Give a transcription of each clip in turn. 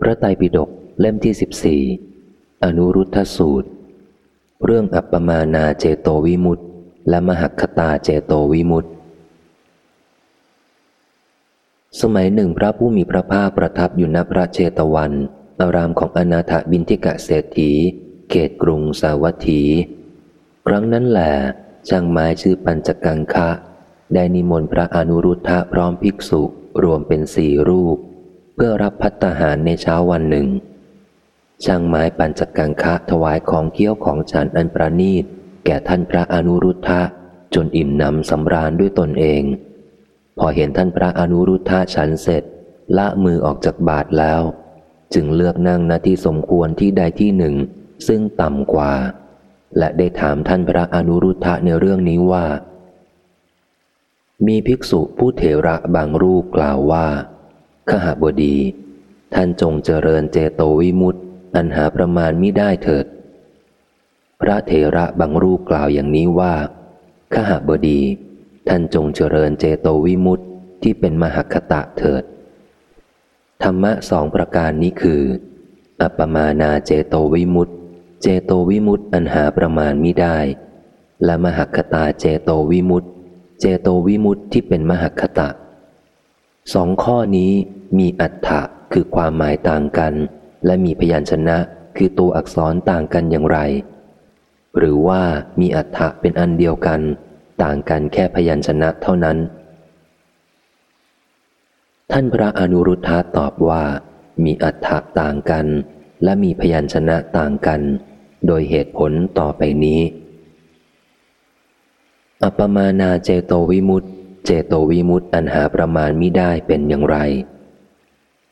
พระไตรปิฎกเล่มที่สิบสี่อนุรุทธสูตร เรื่องอัปปมานาเจโตวิมุตติ และมหคตาเจโตวิมุตติ สมัยหนึ่งพระผู้มีพระภาคประทับอยู่ณพระเชตวัน อารามของอนาถบินทิกะเศรษฐี เขตกรุงสาวัตถี ครั้งนั้นแหละช่างไม้ชื่อปัญจกังคะ ได้นิมนต์พระอนุรุทธะพร้อมภิกษุรวมเป็นสี่รูป พื่อรับพัตหารในเช้าวันหนึ่ง ช่างไม้ปัญจกังคะถวายของเคี้ยวของฉันอันประนีต แก่ท่านพระอนุรุทธะจนอิ่มหนำสำราญด้วยตนเอง พอเห็นท่านพระอนุรุทธะฉันเสร็จ ละมือออกจากบาทแล้ว จึงเลือกนั่งณที่สมควรที่ใดที่หนึ่ง ซึ่งต่ำกว่า และได้ถามท่านพระอนุรุทธะในเรื่องนี้ว่า มีภิกษุผู้เถระบางรูปกล่าวว่า ขหบดี ท่านจงเจริญเจโตวิมุตต์อันหาประมาณมิได้เถิด พระเถระบางรูปกล่าวอย่างนี้ว่าขหบดี ท่านจงเจริญเจโตวิมุตต์ที่เป็นมหคตะเถิด ธรรมะสองประการนี้คือ อัปปมานาเจโตวิมุตต์เจโตวิมุตต์อันหาประมาณมิได้ และมหคตาเจโตวิมุตต์เจโตวิมุตต์ที่เป็นมหคตะ สองข้อนี้มีอัฏฐะคือความหมายต่างกัน และมีพยัญชนะคือตัวอักษรต่างกันอย่างไร หรือว่ามีอัฏฐะเป็นอันเดียวกัน ต่างกันแค่พยัญชนะเท่านั้น ท่านพระอนุรุทธะตอบว่า มีอัฏฐะต่างกัน และมีพยัญชนะต่างกัน โดยเหตุผลต่อไปนี้ อัปมานาเจโตวิมุตติ เจโตวิมุตต์อันหาประมาณมิได้เป็นอย่างไร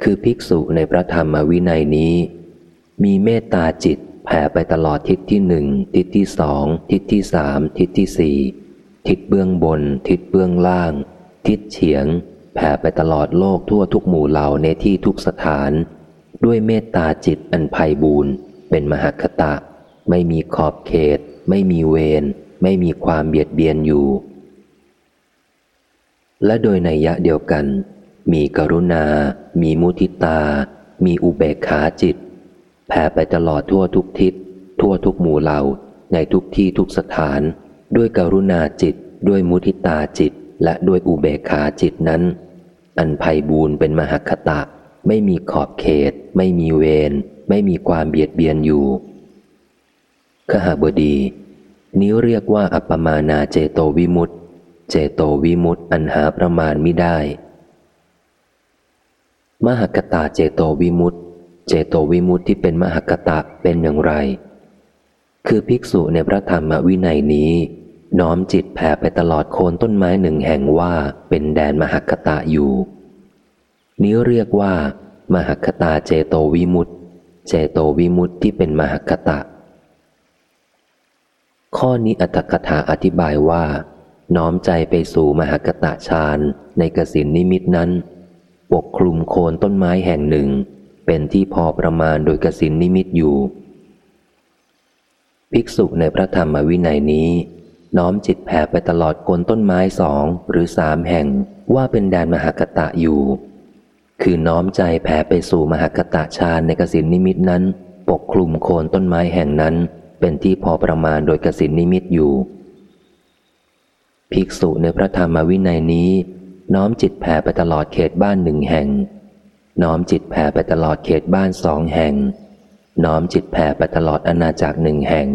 คือภิกษุในพระธรรมวินัยนี้ มีเมตตาจิตแผ่ไปตลอดทิศที่หนึ่งทิศที่สองทิศที่สามทิศที่สี่ทิศเบื้องบน ทิศเบื้องล่าง ทิศเฉียง แผ่ไปตลอดโลกทั่วทุกหมู่เหล่าในที่ทุกสถาน ด้วยเมตตาจิตอันไพ่บูรณ์เป็นมหคตะ ไม่มีขอบเขต ไม่มีเวรไม่มีความเบียดเบียนอยู่ และโดยในยะเดียวกัน มีกรุณา มีมุทิตา มีอุเบกขาจิต แผ่ไปตลอดทั่วทุกทิศ ทั่วทุกหมู่เหล่า ในทุกที่ทุกสถาน ด้วยกรุณาจิต ด้วยมุทิตาจิต และด้วยอุเบกขาจิตนั้น อันภัยบูนเป็นมหคตะ ไม่มีขอบเขต ไม่มีเวรไม่มีความเบียดเบียนอยู่ ขหบดี นี้เรียกว่าอัปปมานาเจโตวิมุตต เจโตวิมุตต์อันหาประมาณไม่ได้ มหกตาเจโตวิมุตต์เจโตวิมุตต์ที่เป็นมหกตะเป็นอย่างไร คือภิกษุในพระธรรมวินัยนี้ น้อมจิตแผ่ไปตลอดโคนต้นไม้หนึ่งแห่งว่าเป็นแดนมหกตะอยู่ นี้เรียกว่า มหกตาเจโตวิมุตต์เจโตวิมุตต์ที่เป็นมหกตะข้อนี้อัตถกถาอธิบายว่า น้อมใจไปสู่มหากตะฌานในกสินนิมิตนั้น ปกคลุมโคนต้นไม้แห่งหนึ่ง เป็นที่พอประมาณโดยกสินนิมิตอยู่ ภิกษุในพระธรรมวินัยนี้ น้อมจิตแผ่ไปตลอดโคนต้นไม้สองหรือสามแห่งว่าเป็นแดนมหากตะอยู่ คือน้อมใจแผ่ไปสู่มหากตะฌานในกสินนิมิตนั้น ปกคลุมโคนต้นไม้แห่งนั้น เป็นที่พอประมาณโดยกสินนิมิตอยู่ ภิกษุในพระธรรมวินัยนี้ น้อมจิตแผ่ไปตลอดเขตบ้านหนึ่งแห่ง น้อมจิตแผ่ไปตลอดเขตบ้านสองแห่ง น้อมจิตแผ่ไปตลอดอาณาจักรหนึ่งแห่ง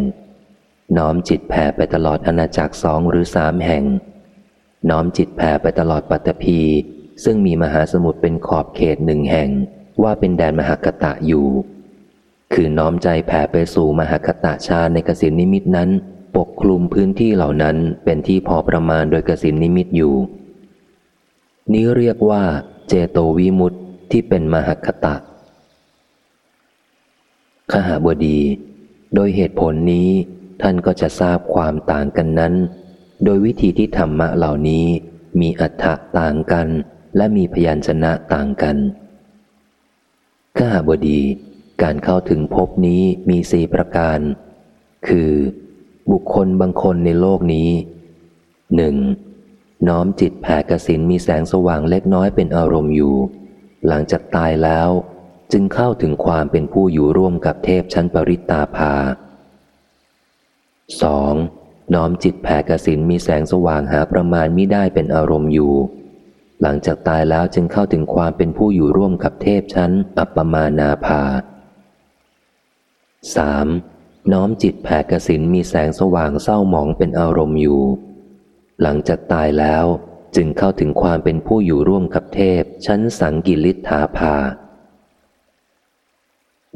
น้อมจิตแผ่ไปตลอดอาณาจักรสองหรือสามแห่ง น้อมจิตแผ่ไปตลอดปัตตภีซึ่งมีมหาสมุทรเป็นขอบเขตหนึ่งแห่ง ว่าเป็นแดนมหากตะอยู่ คือน้อมใจแผ่ไปสู่มหากตะชาในกสินนิมิตนั้น ปกคลุมพื้นที่เหล่านั้นเป็นที่พอประมาณโดยกสินนิมิตอยู่ นี้เรียกว่า เจโตวิมุตติที่เป็นมหคตะขหาบดี โดยเหตุผลนี้ท่านก็จะทราบความต่างกันนั้น โดยวิธีที่ธรรมะเหล่านี้มีอัฏฐะต่างกัน และมีพยัญชนะต่างกันขหาบดี การเข้าถึงภพนี้มีสี่ประการ คือ บุคคลบางคนในโลกนี้หนึ่งน้อมจิตแผ่กสินมีแสงสว่างเล็กน้อยเป็นอารมณ์อยู่ หลังจากตายแล้ว จึงเข้าถึงความเป็นผู้อยู่ร่วมกับเทพชั้นปริตตาภา 2. น้อมจิตแผ่กสินมีแสงสว่างหาประมาณมิได้เป็นอารมณ์อยู่ หลังจากตายแล้วจึงเข้าถึงความเป็นผู้อยู่ร่วมกับเทพชั้นอัปปมานาภา 3. น้อมจิตแผ่กสินมีแสงสว่างเศร้าหมองเป็นอารมณ์อยู่ หลังจากตายแล้วจึงเข้าถึงความเป็นผู้อยู่ร่วมกับเทพ ชั้นสังกิลิธาภา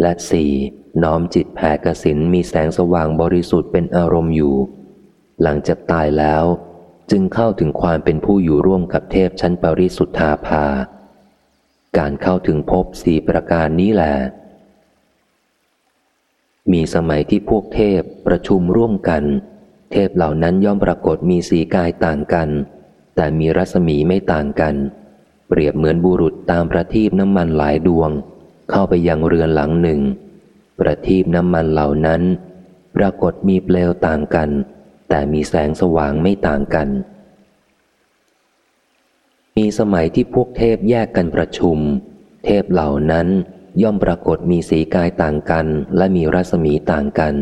และสี่น้อมจิตแผ่กสินมีแสงสว่างบริสุทธิ์เป็นอารมณ์อยู่ หลังจากตายแล้ว จึงเข้าถึงความเป็นผู้อยู่ร่วมกับเทพชั้นปริสุทธาภา การเข้าถึงภพสี่ประการนี้แหละ มีสมัยที่พวกเทพประชุมร่วมกัน เทพเหล่านั้นย่อมปรากฏมีสีกายต่างกัน แต่มีรัศมีไม่ต่างกัน เปรียบเหมือนบุรุษตามประทีปน้ำมันหลายดวง เข้าไปยังเรือนหลังหนึ่ง ประทีปน้ำมันเหล่านั้น ปรากฏมีเปลวต่างกัน แต่มีแสงสว่างไม่ต่างกัน มีสมัยที่พวกเทพแยกกันประชุม เทพเหล่านั้น ย่อมปรากฏมีสีกายต่างกัน และมีรัศมีต่างกัน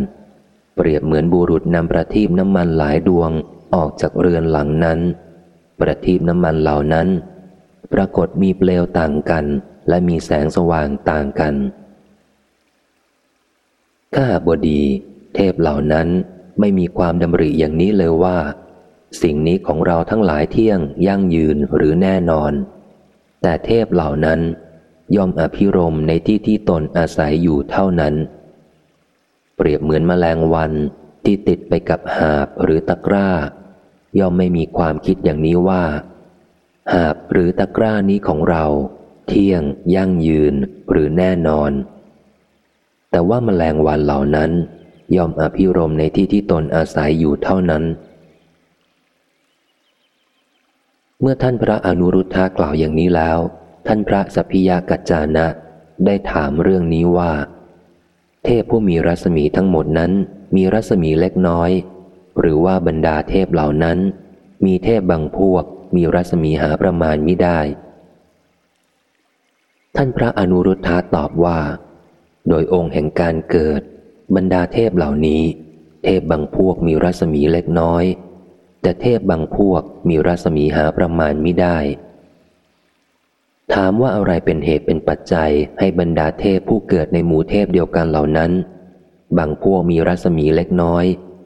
เปรียบเหมือนบุรุษนำประทีปน้ำมันหลายดวงออกจากเรือนหลังนั้น ประทีปน้ำมันเหล่านั้น ปรากฏมีเปลวต่างกัน และมีแสงสว่างต่างกัน ข้าบดี เทพเหล่านั้นไม่มีความดำริอย่างนี้เลยว่า สิ่งนี้ของเราทั้งหลายเที่ยงยั่งยืนหรือแน่นอน แต่เทพเหล่านั้น ย่อมอภิรมในที่ที่ตนอาศัยอยู่เท่านั้น เปรียบเหมือนมแมลงวันที่ติดไปกับหาบหรือตะกร้า ย่อมไม่มีความคิดอย่างนี้ว่า หาบหรือตะกร้านี้ของเรา เที่ยง ยั่งยืนหรือแน่นอน แต่ว่ามาแมลงวันเหล่านั้น ย่อมอภิรมในที่ที่ตนอาศัยอยู่เท่านั้น เมื่อท่านพระอนุรุทธะกล่าวอย่างนี้แล้ว ท่านพระสัพพิยากัจจานะ ได้ถามเรื่องนี้ว่า เทพผู้มีรัศมีทั้งหมดนั้น มีรัศมีเล็กน้อย หรือว่าบรรดาเทพเหล่านั้น มีเทพบางพวก มีรัศมีหาประมาณไม่ได้ ท่านพระอนุรุทธาตอบว่า โดยองค์แห่งการเกิด บรรดาเทพเหล่านี้ เทพบางพวกมีรัศมีเล็กน้อย แต่เทพบางพวกมีรัศมีหาประมาณไม่ได้ ถามว่าอะไรเป็นเหตุเป็นปัจจัยให้บรรดาเทพผู้เกิดในหมู่เทพเดียวกันเหล่านั้น บางพวกมีรัศมีเล็กน้อย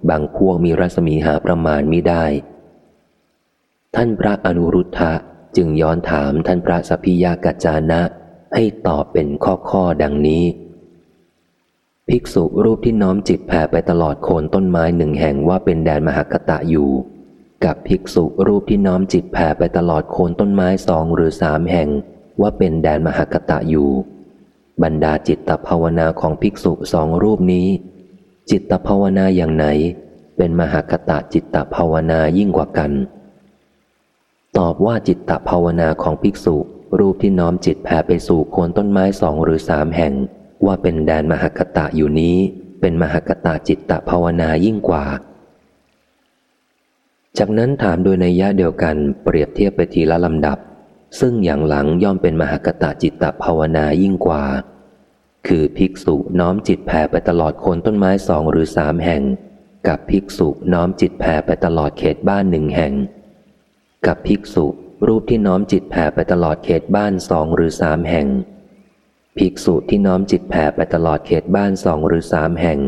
บางพวกมีรัศมีหาประมาณมิได้ ท่านพระอนุรุทธะจึงย้อนถามท่านพระสัพพิยากัจจานะให้ตอบเป็นข้อข้อดังนี้ ภิกษุรูปที่น้อมจิตแผ่ไปตลอดโคนต้นไม้หนึ่งแห่งว่าเป็นแดนมหากตะอยู่ กับภิกษุรูปที่น้อมจิตแผ่ไปตลอดโคนต้นไม้สองหรือสามแห่งว่าเป็นแดนมหากตะอยู่ บรรดาจิตตภาวนาของภิกษุสองรูปนี้ จิตตภาวนาอย่างไหน เป็นมหากตะจิตตภาวนายิ่งกว่ากัน ตอบว่าจิตตภาวนาของภิกษุ รูปที่น้อมจิตแผ่ไปสู่โคนต้นไม้สองหรือสามแห่ง ว่าเป็นแดนมหากตะอยู่นี้ เป็นมหากตะจิตตภาวนายิ่งกว่า จากนั้นถามโดยในยะเดียวกันเปรียบเทียบไปทีละลำดับ ซึ่งอย่างหลังย่อมเป็นมหากตะจิตตภาวนายิ่งกว่า คือภิกษุน้อมจิตแผ่ไปตลอดโคนต้นไม้สองหรือสามแห่ง กับภิกษุน้อมจิตแผ่ไปตลอดเขตบ้านหนึ่งแห่ง กับภิกษุรูปที่น้อมจิตแผ่ไปตลอดเขตบ้านสองหรือสามแห่ง ภิกษุที่น้อมจิตแผ่ไปตลอดเขตบ้านสองหรือสามแห่ง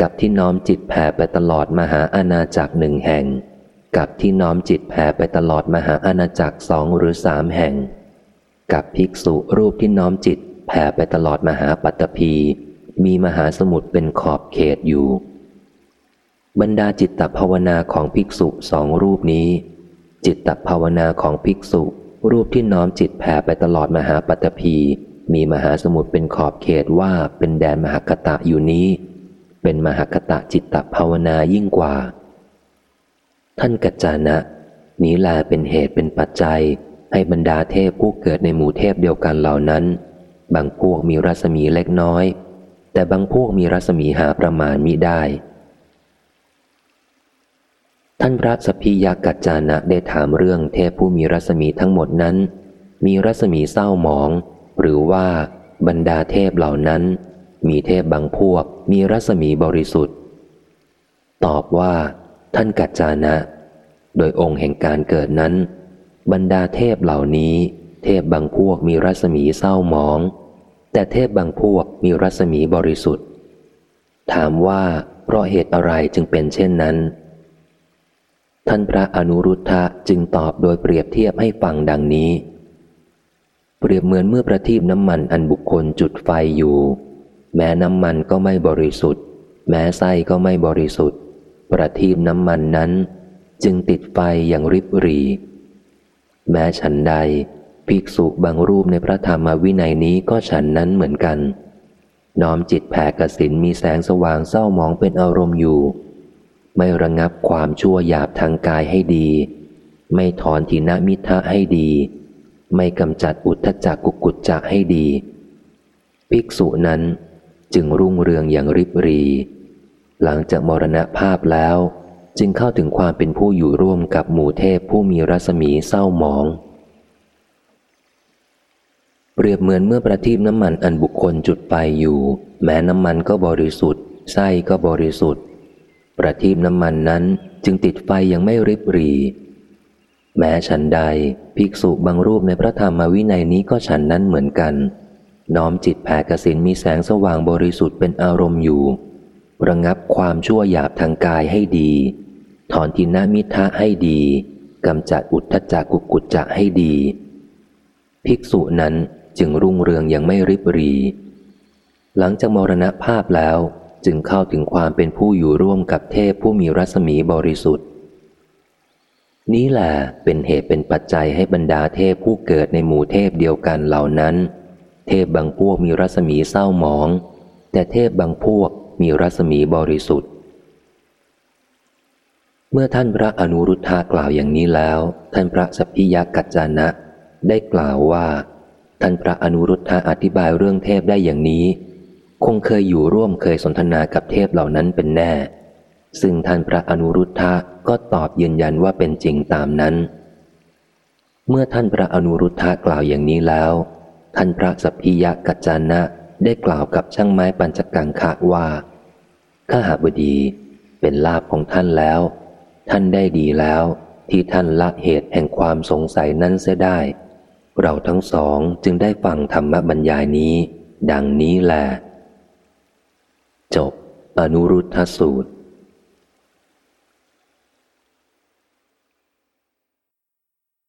กับที่น้อมจิตแผ่ไปตลอดมหาอาณาจักรหนึ่งแห่ง กับที่น้อมจิตแผ่ไปตลอดมหาอาณาจักรสองหรือสามแห่ง กับภิกษุรูปที่น้อมจิตแผ่ไปตลอดมหาปัตตภีมีมหาสมุทรเป็นขอบเขตอยู่ บรรดาจิตตภาวนาของภิกษุสองรูปนี้ จิตตภาวนาของภิกษุ รูปที่น้อมจิตแผ่ไปตลอดมหาปัตตภีมีมหาสมุทรเป็นขอบเขตว่าเป็นแดนมหากตะอยู่นี้ เป็นมหากตะจิตตภาวนายิ่งกว่า ท่านกัจจานะ นี้แลเป็นเหตุเป็นปัจจัย ให้บรรดาเทพผู้เกิดในหมู่เทพเดียวกันเหล่านั้น บางพวกมีรัศมีเล็กน้อย แต่บางพวกมีรัศมีหาประมาณมิได้ ท่านพระสพิยากัจจานะได้ถามเรื่องเทพผู้มีรัศมีทั้งหมดนั้น มีรัศมีเศร้าหมอง หรือว่าบรรดาเทพเหล่านั้น มีเทพบางพวก มีรัศมีบริสุทธิ์ ตอบว่า ท่านกัจจานะ โดยองค์แห่งการเกิดนั้น บรรดาเทพเหล่านี้ เทพบางพวกมีรัศมีเศร้าหมอง แต่เทพบางพวกมีรัศมีบริสุทธิ์ ถามว่าเพราะเหตุอะไรจึงเป็นเช่นนั้น ท่านพระอนุรุทธะจึงตอบโดยเปรียบเทียบให้ฟังดังนี้ เปรียบเหมือนเมื่อประทีปน้ำมันอันบุคคลจุดไฟอยู่ แม้น้ำมันก็ไม่บริสุทธิ์ แม้ไส้ก็ไม่บริสุทธิ์ ประทีปน้ำมันนั้น จึงติดไฟอย่างริบหรี แม้ฉันใดภิกษุบางรูปในพระธรรมวินัยนี้ก็ฉันนั้นเหมือนกัน น้อมจิตแผ่กสินมีแสงสว่างเศร้ามองเป็นอารมณ์อยู่ ไม่ระงับความชั่วหยาบทางกายให้ดี ไม่ถอนทีนมิทะให้ดี ไม่กำจัดอุทธจักกุกุจจะให้ดี ภิกษุนั้นจึงรุ่งเรืองอย่างริบรี หลังจากมรณภาพแล้ว จึงเข้าถึงความเป็นผู้อยู่ร่วมกับหมู่เทพผู้มีรัศมีเศร้าหมอง เปรียบเหมือนเมื่อประทีปน้ำมันอันบุคคลจุดไปอยู่ แม้น้ำมันก็บริสุทธิ์ไส้ก็บริสุทธิ์ ประทีปน้ำมันนั้นจึงติดไฟยังไม่ริบรี แม้ฉันใดภิกษุบางรูปในพระธรรมวินัยนี้ก็ฉันนั้นเหมือนกัน น้อมจิตแผ่กสินมีแสงสว่างบริสุทธิ์เป็นอารมณ์อยู่ ระงับความชั่วหยาบทางกายให้ดี ถอนทินามิทะให้ดีกำจัดอุทธจักกุกุจจะให้ดี ภิกษุนั้นจึงรุ่งเรืองยังไม่ริบรี หลังจากมรณภาพแล้วจึงเข้าถึงความเป็นผู้อยู่ร่วมกับเทพผู้มีรัศมีบริสุทธิ์ นี้แหละเป็นเหตุเป็นปัจจัยให้บรรดาเทพผู้เกิดในหมู่เทพเดียวกันเหล่านั้น เทพบางพวกมีรัศมีเศร้าหมอง แต่เทพบางพวก มีรัศมีบริสุทธิ์ เมื่อท่านพระอนุรุทธากล่าวอย่างนี้แล้ว ท่านพระสัพพิยกัจจานะ ได้กล่าวว่า ท่านพระอนุรุทธะอธิบายเรื่องเทพได้อย่างนี้ คงเคยอยู่ร่วมเคยสนทนากับเทพเหล่านั้นเป็นแน่ ซึ่งท่านพระอนุรุทธะก็ตอบยืนยันว่าเป็นจริงตามนั้น เมื่อท่านพระอนุรุทธะกล่าวอย่างนี้แล้ว ท่านพระสัพพิยะกัจจานะ ได้กล่าวกับช่างไม้ปัญจกังคะว่าข้าหาบดีเป็นลาภของท่านแล้ว ท่านได้ดีแล้ว ที่ท่านละเหตุแห่งความสงสัยนั้นเสียได้ เราทั้งสองจึงได้ฟังธรรมบรรยายนี้ ดังนี้แหละจบอนุรุทธสูตร